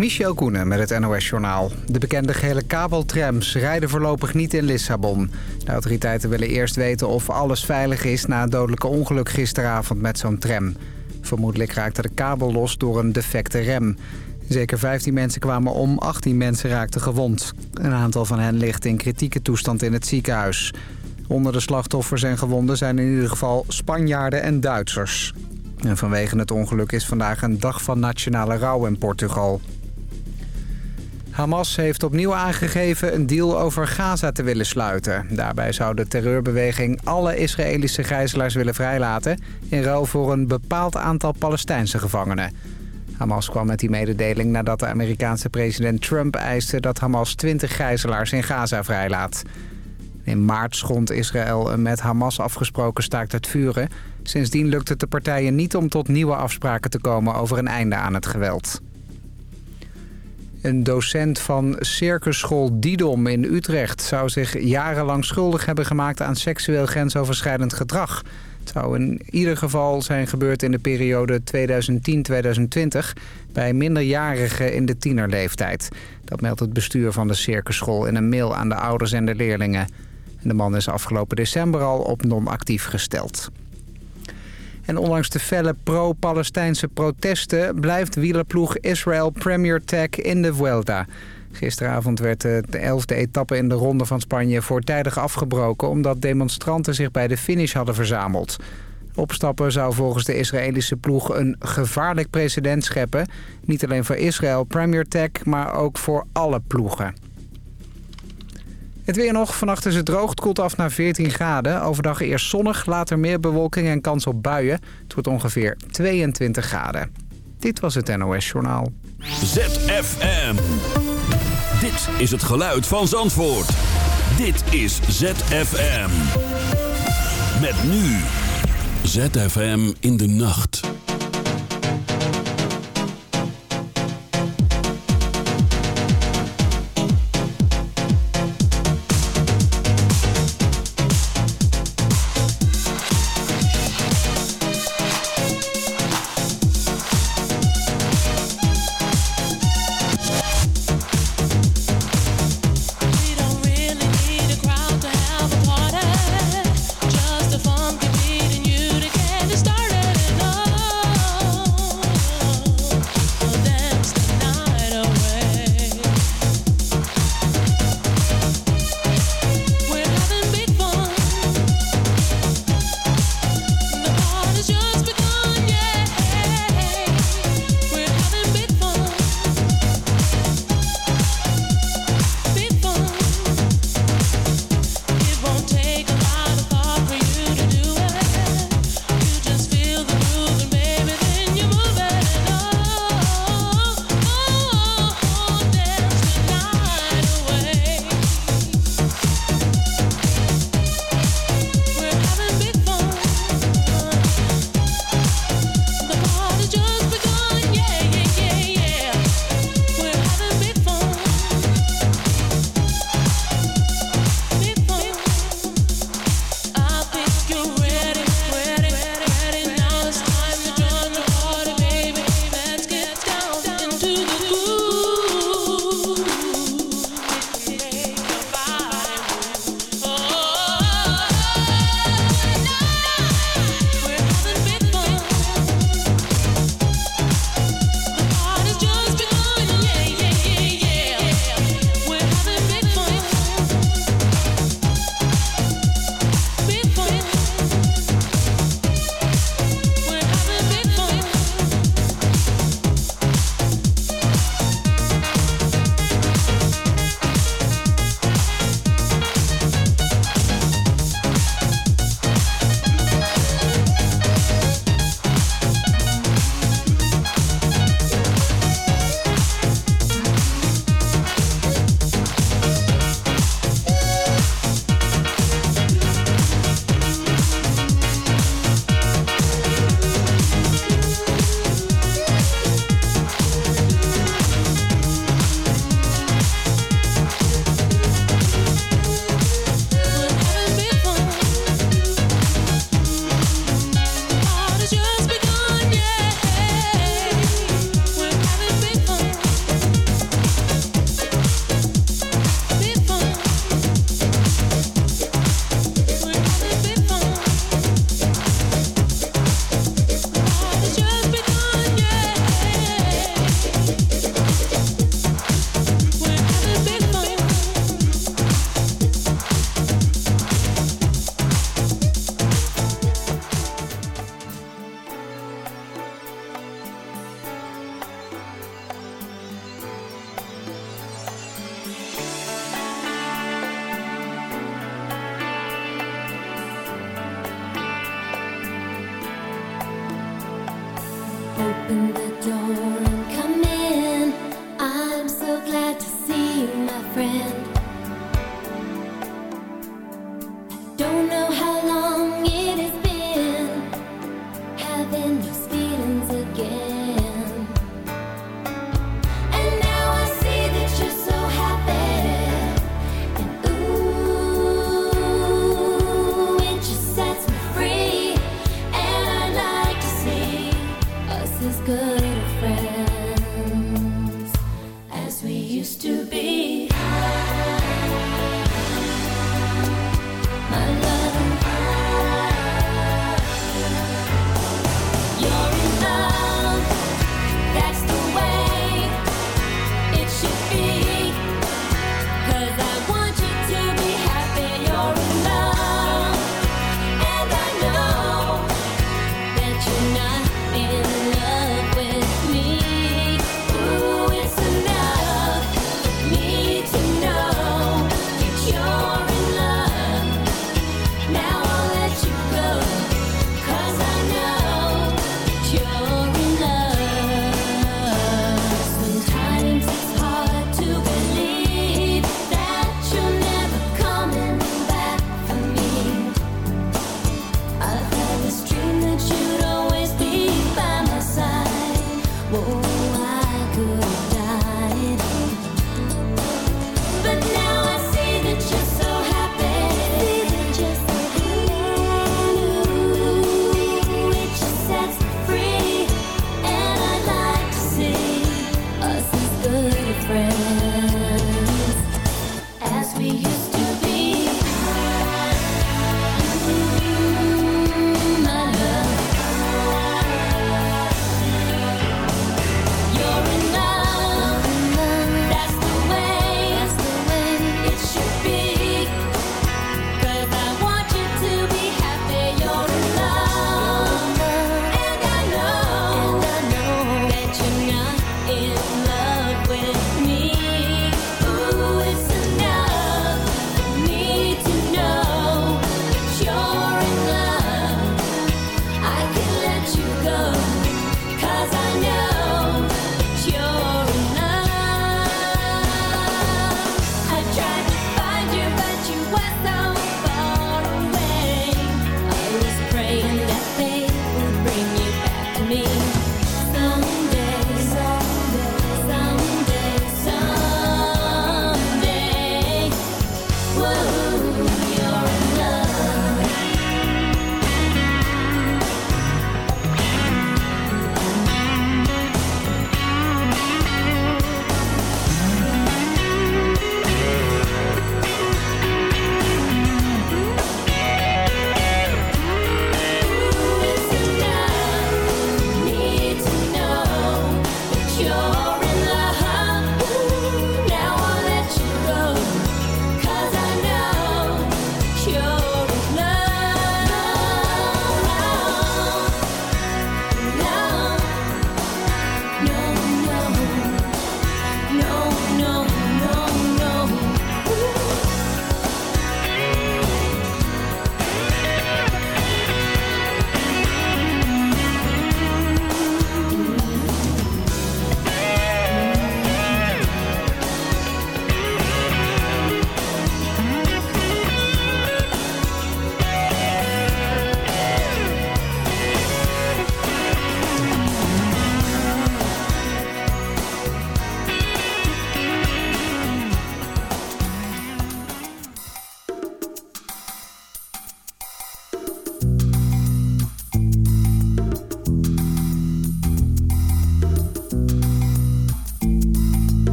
Michel Koenen met het NOS-journaal. De bekende gele kabeltrams rijden voorlopig niet in Lissabon. De autoriteiten willen eerst weten of alles veilig is... na een dodelijke ongeluk gisteravond met zo'n tram. Vermoedelijk raakte de kabel los door een defecte rem. Zeker 15 mensen kwamen om, 18 mensen raakten gewond. Een aantal van hen ligt in kritieke toestand in het ziekenhuis. Onder de slachtoffers en gewonden zijn in ieder geval Spanjaarden en Duitsers. En vanwege het ongeluk is vandaag een dag van nationale rouw in Portugal. Hamas heeft opnieuw aangegeven een deal over Gaza te willen sluiten. Daarbij zou de terreurbeweging alle Israëlische gijzelaars willen vrijlaten... in ruil voor een bepaald aantal Palestijnse gevangenen. Hamas kwam met die mededeling nadat de Amerikaanse president Trump eiste... dat Hamas 20 gijzelaars in Gaza vrijlaat. In maart schond Israël een met Hamas afgesproken staakt het vuren. Sindsdien lukt het de partijen niet om tot nieuwe afspraken te komen over een einde aan het geweld. Een docent van circusschool Didom in Utrecht zou zich jarenlang schuldig hebben gemaakt aan seksueel grensoverschrijdend gedrag. Het zou in ieder geval zijn gebeurd in de periode 2010-2020 bij minderjarigen in de tienerleeftijd. Dat meldt het bestuur van de circusschool in een mail aan de ouders en de leerlingen. De man is afgelopen december al op non-actief gesteld. En ondanks de felle pro-Palestijnse protesten... blijft wielerploeg Israel Premier Tech in de Vuelta. Gisteravond werd de elfde etappe in de Ronde van Spanje voortijdig afgebroken... omdat demonstranten zich bij de finish hadden verzameld. Opstappen zou volgens de Israëlische ploeg een gevaarlijk precedent scheppen. Niet alleen voor Israël Premier Tech, maar ook voor alle ploegen. Het weer nog. Vannacht is het droog. Koelt af naar 14 graden. Overdag eerst zonnig, later meer bewolking en kans op buien. Het wordt ongeveer 22 graden. Dit was het NOS Journaal. ZFM. Dit is het geluid van Zandvoort. Dit is ZFM. Met nu. ZFM in de nacht. Good.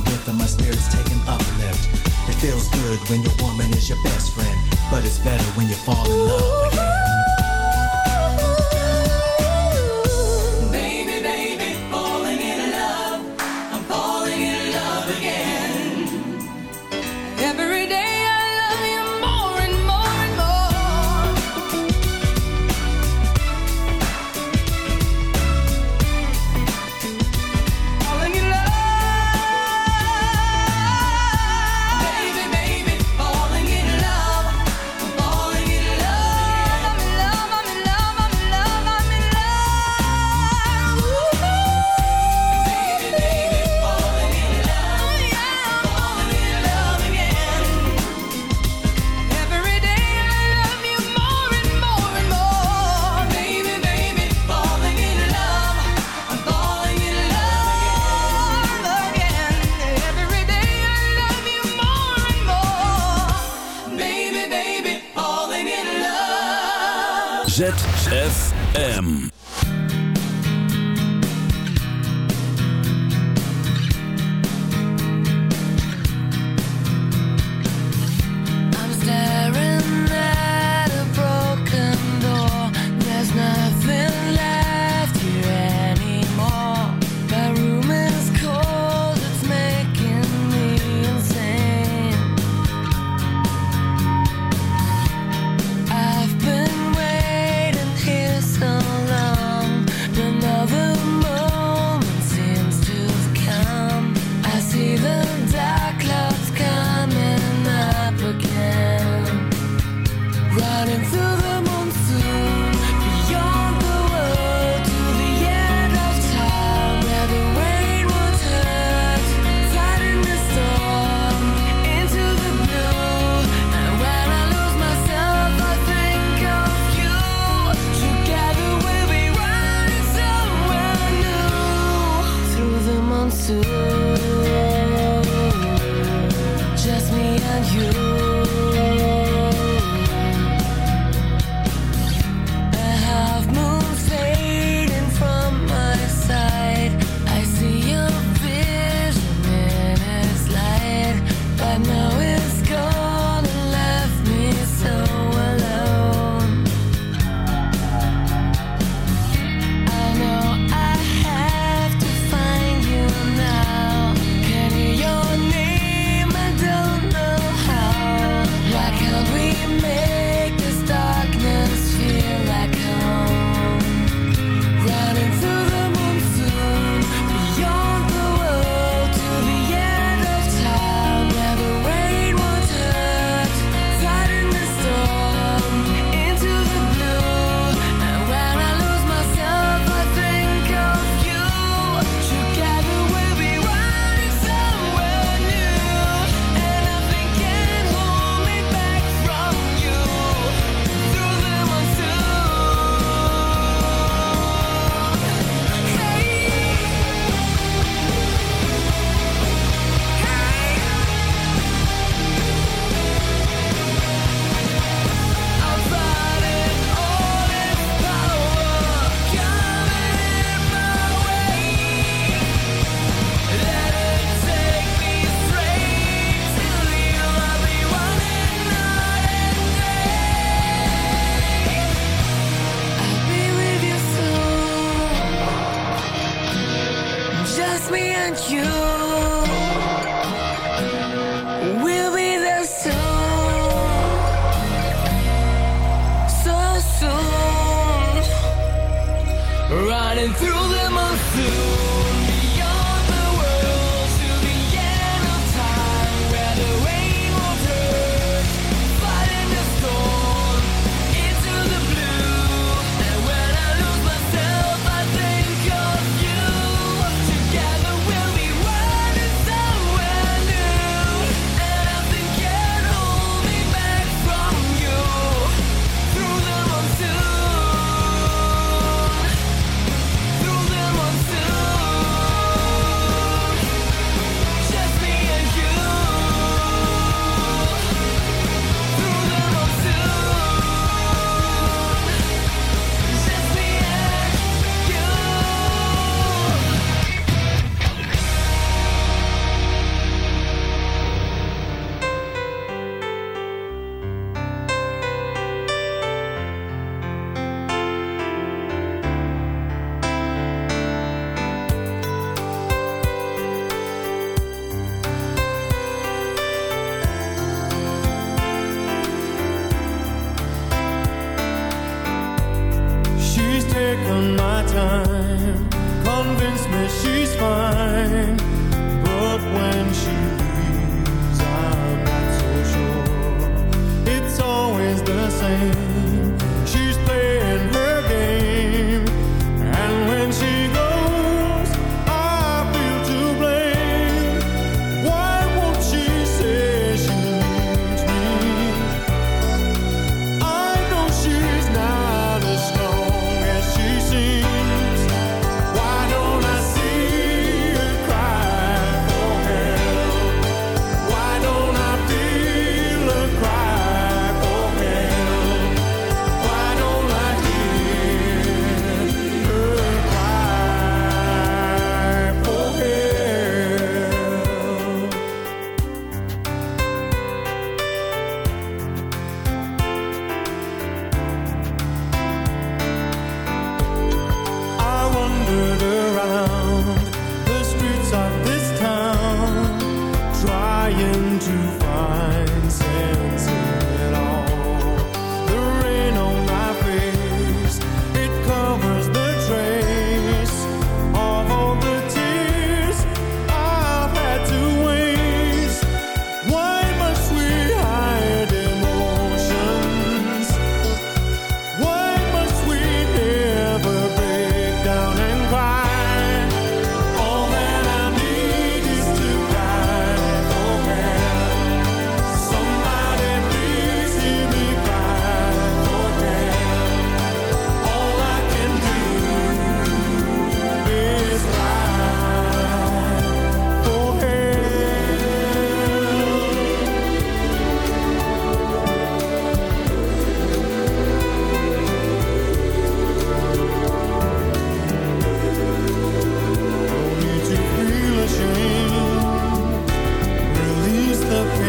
Whiff and my spirit's taking uplift. It feels good when your woman is your best friend But it's better when you fall in love again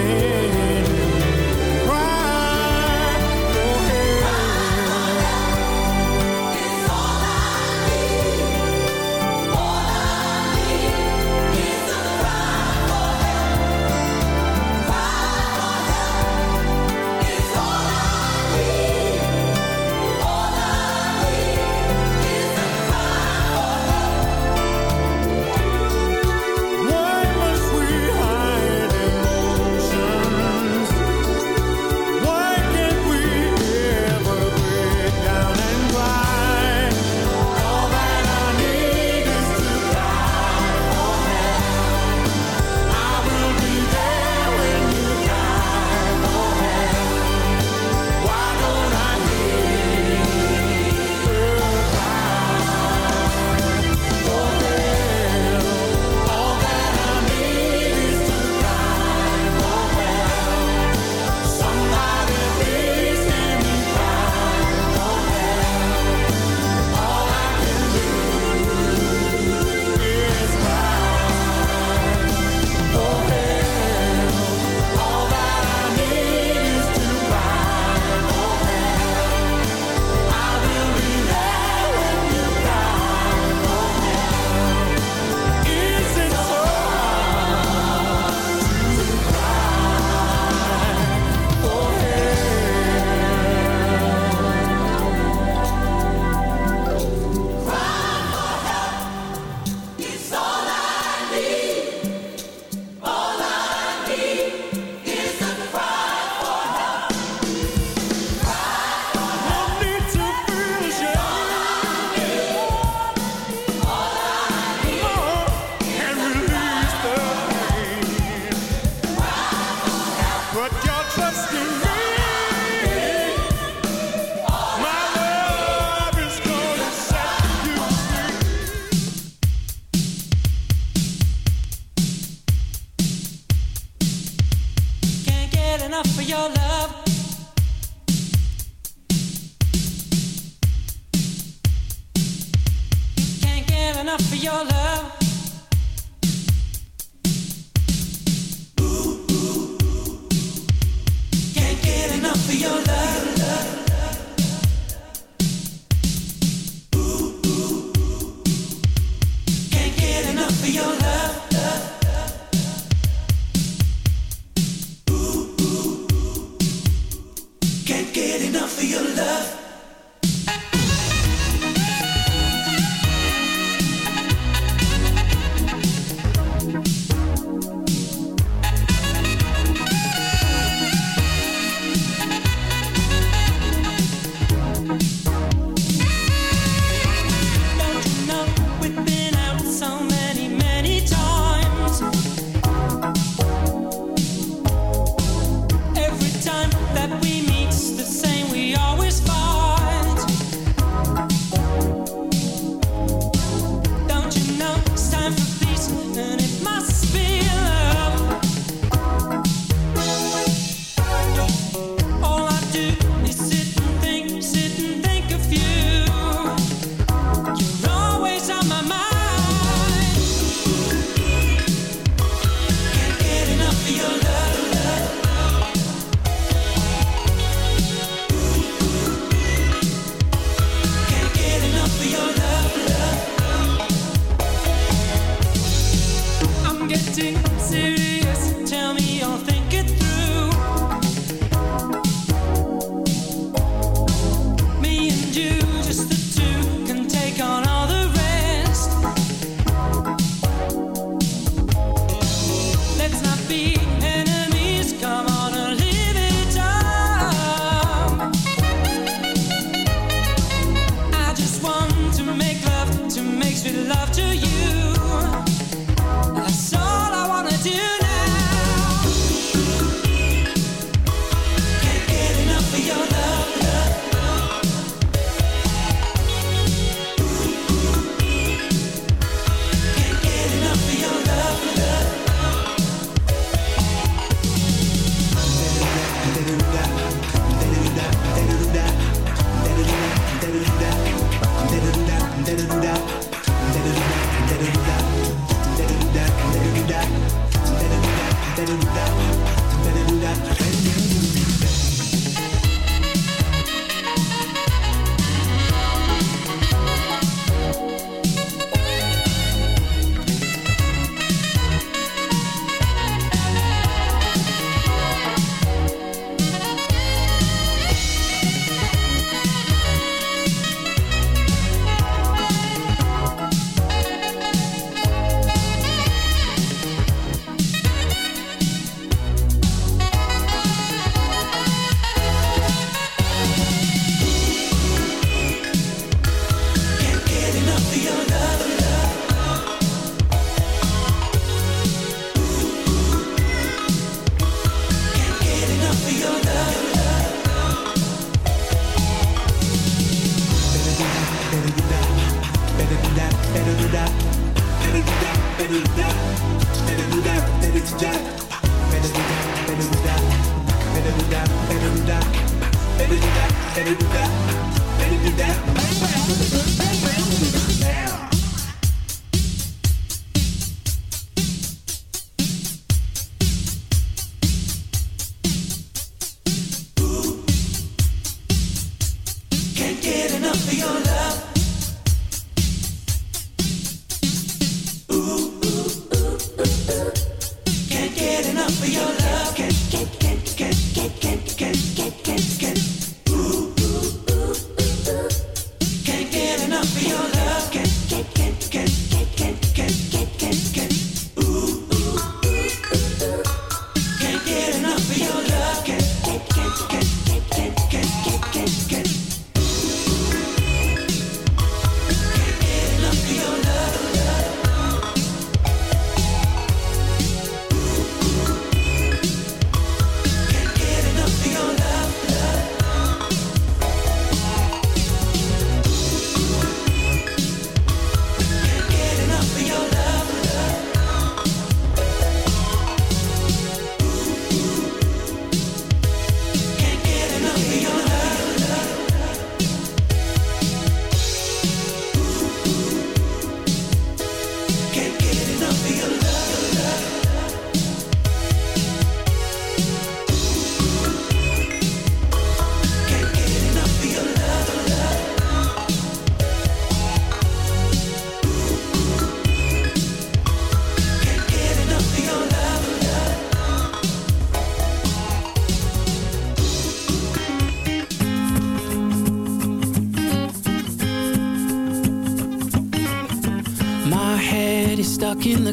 get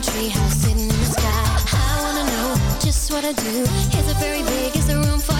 a treehouse sitting in the sky. I wanna know just what I do. Is it very big? Is there room for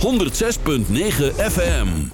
106.9 FM.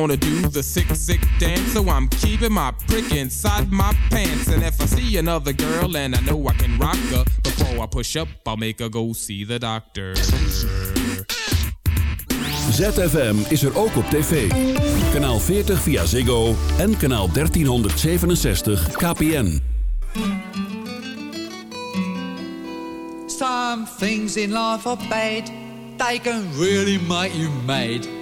wanna do the sick, sick dance, so I'm keeping my prick inside my pants. And if I see another girl and I know I can rock her, before I push up, I'll make her go see the doctor. ZFM is er ook op tv. Kanaal 40 via Ziggo en kanaal 1367 KPN. Some things in life are bad, they can really make you mad.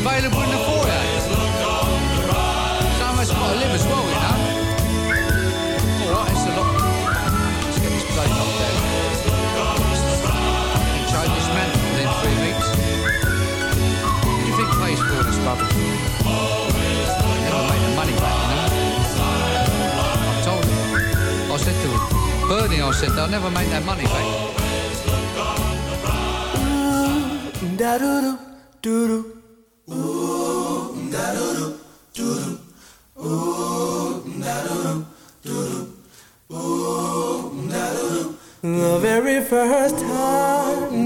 available in the foyer. Of us got to live as well, you know. All right, it's a lot. Let's get this place up there. Change this man within three weeks. What do you think pays for this the money back, you know. I told him. I said to him, Bernie, I said, they'll never make that money back.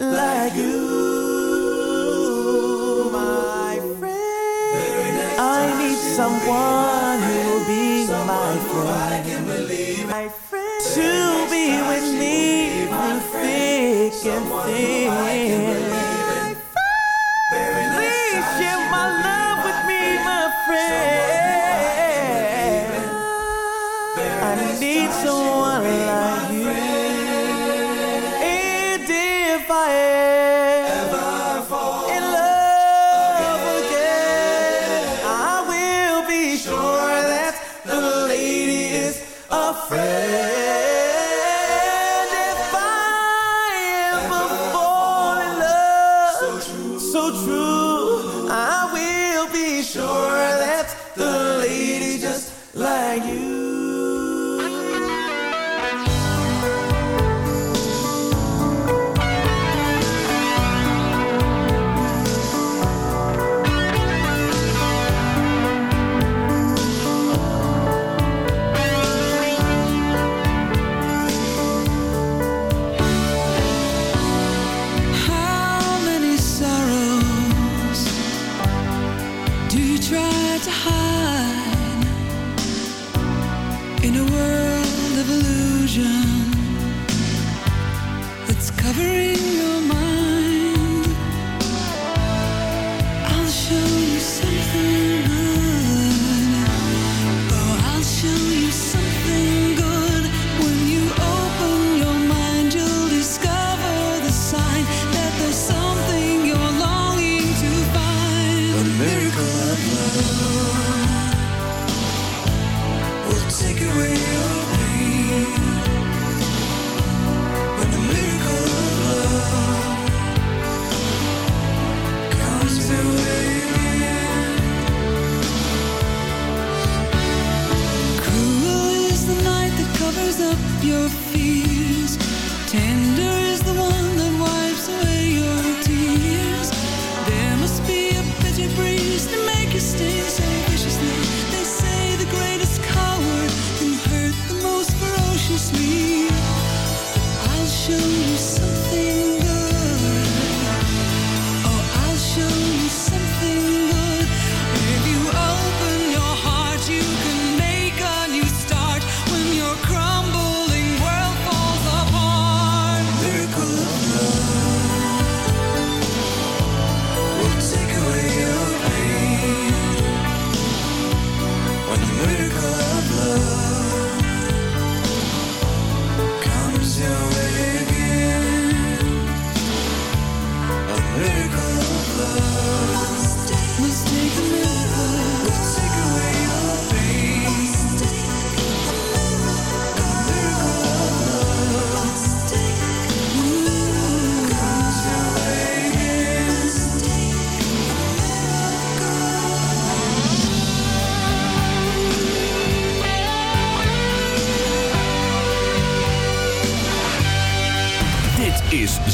Like you, my friend. I need someone who'll be my friend. My friend to be with me through thick and thin.